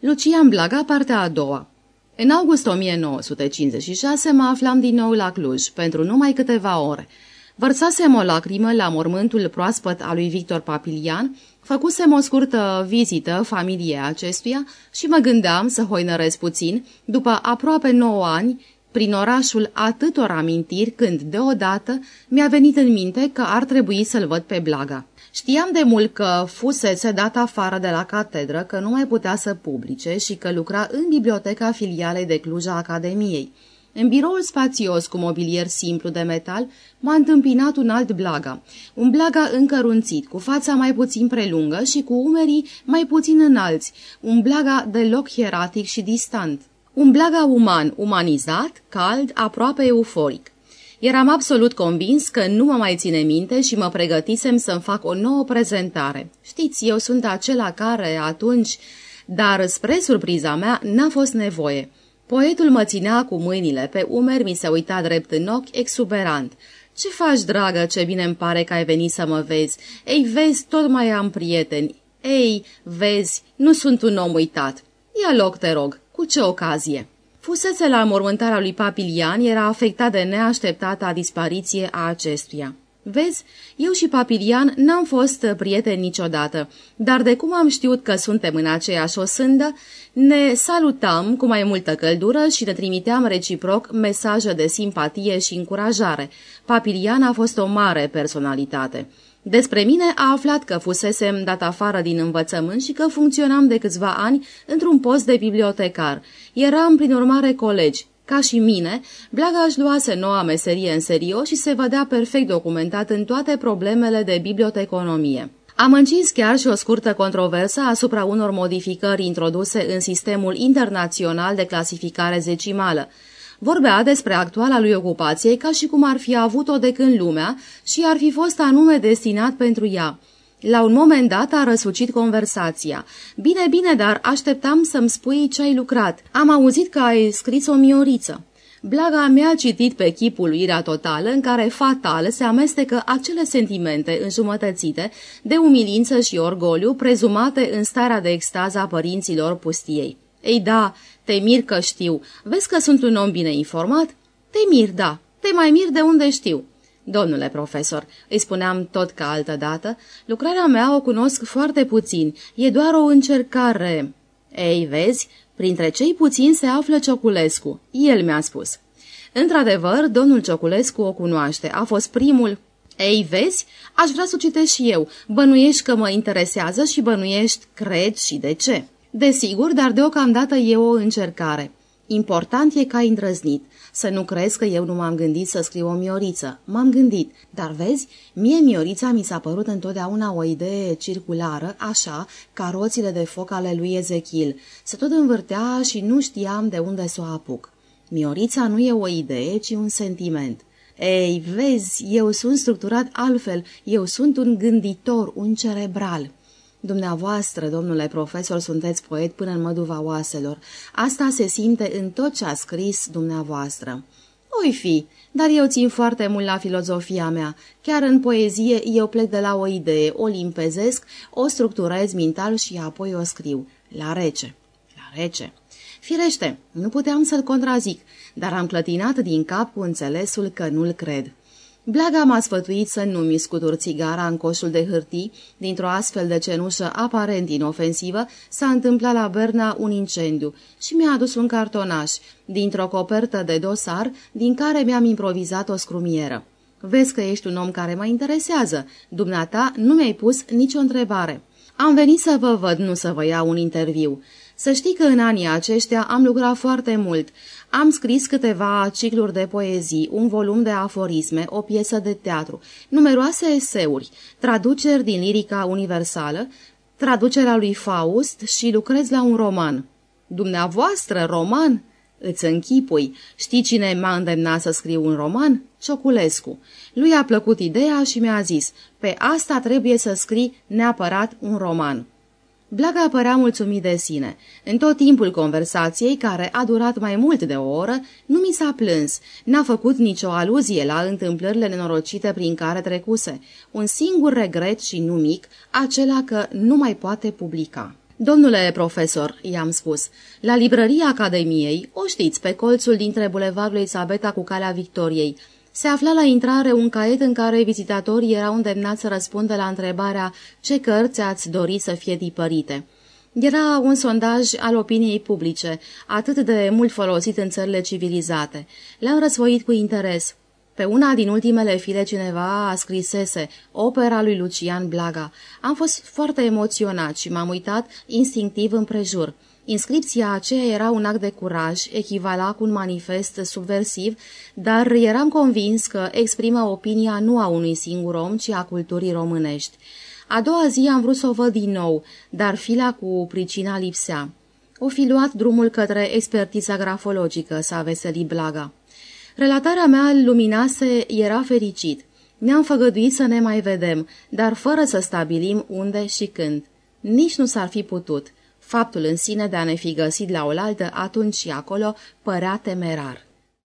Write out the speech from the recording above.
Lucian Blaga, partea a doua În august 1956 mă aflam din nou la Cluj, pentru numai câteva ore. Vărsasem o lacrimă la mormântul proaspăt al lui Victor Papilian, făcusem o scurtă vizită familiei acestuia și mă gândeam să hoinăresc puțin, după aproape 9 ani, prin orașul atâtor amintiri când, deodată, mi-a venit în minte că ar trebui să-l văd pe Blaga. Știam de mult că fusese dat afară de la catedră, că nu mai putea să publice și că lucra în biblioteca filialei de Cluj a Academiei. În biroul spațios cu mobilier simplu de metal m-a întâmpinat un alt blaga, un blaga încărunțit, cu fața mai puțin prelungă și cu umerii mai puțin înalți, un blaga deloc hieratic și distant. Un blaga uman, umanizat, cald, aproape euforic. Eram absolut convins că nu mă mai ține minte și mă pregătisem să-mi fac o nouă prezentare. Știți, eu sunt acela care, atunci, dar spre surpriza mea, n-a fost nevoie. Poetul mă ținea cu mâinile pe umeri, mi se uita drept în ochi, exuberant. Ce faci, dragă, ce bine îmi pare că ai venit să mă vezi. Ei, vezi, tot mai am prieteni. Ei, vezi, nu sunt un om uitat. Ia loc, te rog, cu ce ocazie?" Fusese la mormântarea lui Papilian, era afectat de neașteptata dispariție a acestuia. Vezi, eu și Papilian n-am fost prieteni niciodată, dar de cum am știut că suntem în aceeași osândă, ne salutam cu mai multă căldură și ne trimiteam reciproc mesaje de simpatie și încurajare. Papilian a fost o mare personalitate. Despre mine a aflat că fusesem dat afară din învățământ și că funcționam de câțiva ani într-un post de bibliotecar. Eram, prin urmare, colegi. Ca și mine, Blaga își luase noua meserie în serios și se vedea perfect documentat în toate problemele de biblioteconomie. Am încins chiar și o scurtă controversă asupra unor modificări introduse în sistemul internațional de clasificare zecimală. Vorbea despre actuala lui ocupație ca și cum ar fi avut-o de când lumea și ar fi fost anume destinat pentru ea. La un moment dat a răsucit conversația. Bine, bine, dar așteptam să-mi spui ce ai lucrat. Am auzit că ai scris o mioriță. Blaga mi-a citit pe chipul Irea Totală, în care fatal se amestecă acele sentimente înjumătățite de umilință și orgoliu prezumate în starea de extaz a părinților pustiei. Ei da, te mir că știu. Vezi că sunt un om bine informat? Te mir, da. Te mai mir de unde știu. Domnule profesor, îi spuneam tot ca altă dată, lucrarea mea o cunosc foarte puțin, e doar o încercare. Ei, vezi, printre cei puțini se află Cioculescu, el mi-a spus. Într-adevăr, domnul Cioculescu o cunoaște, a fost primul... Ei, vezi, aș vrea să o citesc și eu, bănuiești că mă interesează și bănuiești, cred și de ce. Desigur, dar deocamdată e o încercare. Important e că ai îndrăznit. Să nu crezi că eu nu m-am gândit să scriu o mioriță. M-am gândit, dar vezi, mie miorița mi s-a părut întotdeauna o idee circulară, așa, ca roțile de foc ale lui Ezechil. Se tot învârtea și nu știam de unde să o apuc. Miorița nu e o idee, ci un sentiment. Ei, vezi, eu sunt structurat altfel, eu sunt un gânditor, un cerebral. Dumneavoastră, domnule profesor, sunteți poet până în măduva oaselor. Asta se simte în tot ce a scris dumneavoastră. Oi fi, dar eu țin foarte mult la filozofia mea. Chiar în poezie eu plec de la o idee, o limpezesc, o structurez mental și apoi o scriu. La rece. La rece. Firește, nu puteam să-l contrazic, dar am clătinat din cap cu înțelesul că nu-l cred. Blaga m-a sfătuit să nu mi scutur țigara în coșul de hârtii. Dintr-o astfel de cenușă aparent inofensivă s-a întâmplat la Berna un incendiu și mi-a adus un cartonaș dintr-o copertă de dosar din care mi-am improvizat o scrumieră. Vezi că ești un om care mă interesează. Dumneata nu mi-ai pus nicio întrebare. Am venit să vă văd, nu să vă iau un interviu. Să știi că în anii aceștia am lucrat foarte mult. Am scris câteva cicluri de poezii, un volum de aforisme, o piesă de teatru, numeroase eseuri, traduceri din lirica universală, traducerea lui Faust și lucrez la un roman. Dumneavoastră, roman? Îți închipui. Știi cine m-a îndemnat să scriu un roman? Cioculescu. Lui a plăcut ideea și mi-a zis, pe asta trebuie să scrii neapărat un roman. Blaga părea mulțumit de sine. În tot timpul conversației, care a durat mai mult de o oră, nu mi s-a plâns, n-a făcut nicio aluzie la întâmplările nenorocite prin care trecuse. Un singur regret și nu mic, acela că nu mai poate publica. Domnule profesor, i-am spus, la librăria Academiei, o știți, pe colțul dintre bulevardul Elisabeta cu calea Victoriei, se afla la intrare un caiet în care vizitatorii erau îndemnați să răspundă la întrebarea ce cărți ați dori să fie tipărite. Era un sondaj al opiniei publice, atât de mult folosit în țările civilizate. Le-am răsvoit cu interes. Pe una din ultimele file cineva a scrisese opera lui Lucian Blaga. Am fost foarte emoționat și m-am uitat instinctiv împrejur. Inscripția aceea era un act de curaj, echivala cu un manifest subversiv, dar eram convins că exprimă opinia nu a unui singur om, ci a culturii românești. A doua zi am vrut să o văd din nou, dar fila cu pricina lipsea. O fi luat drumul către expertiza grafologică, s-a veselit Blaga. Relatarea mea luminase era fericit. Ne-am făgăduit să ne mai vedem, dar fără să stabilim unde și când. Nici nu s-ar fi putut. Faptul în sine de a ne fi găsit la oaltă atunci și acolo părea temerar.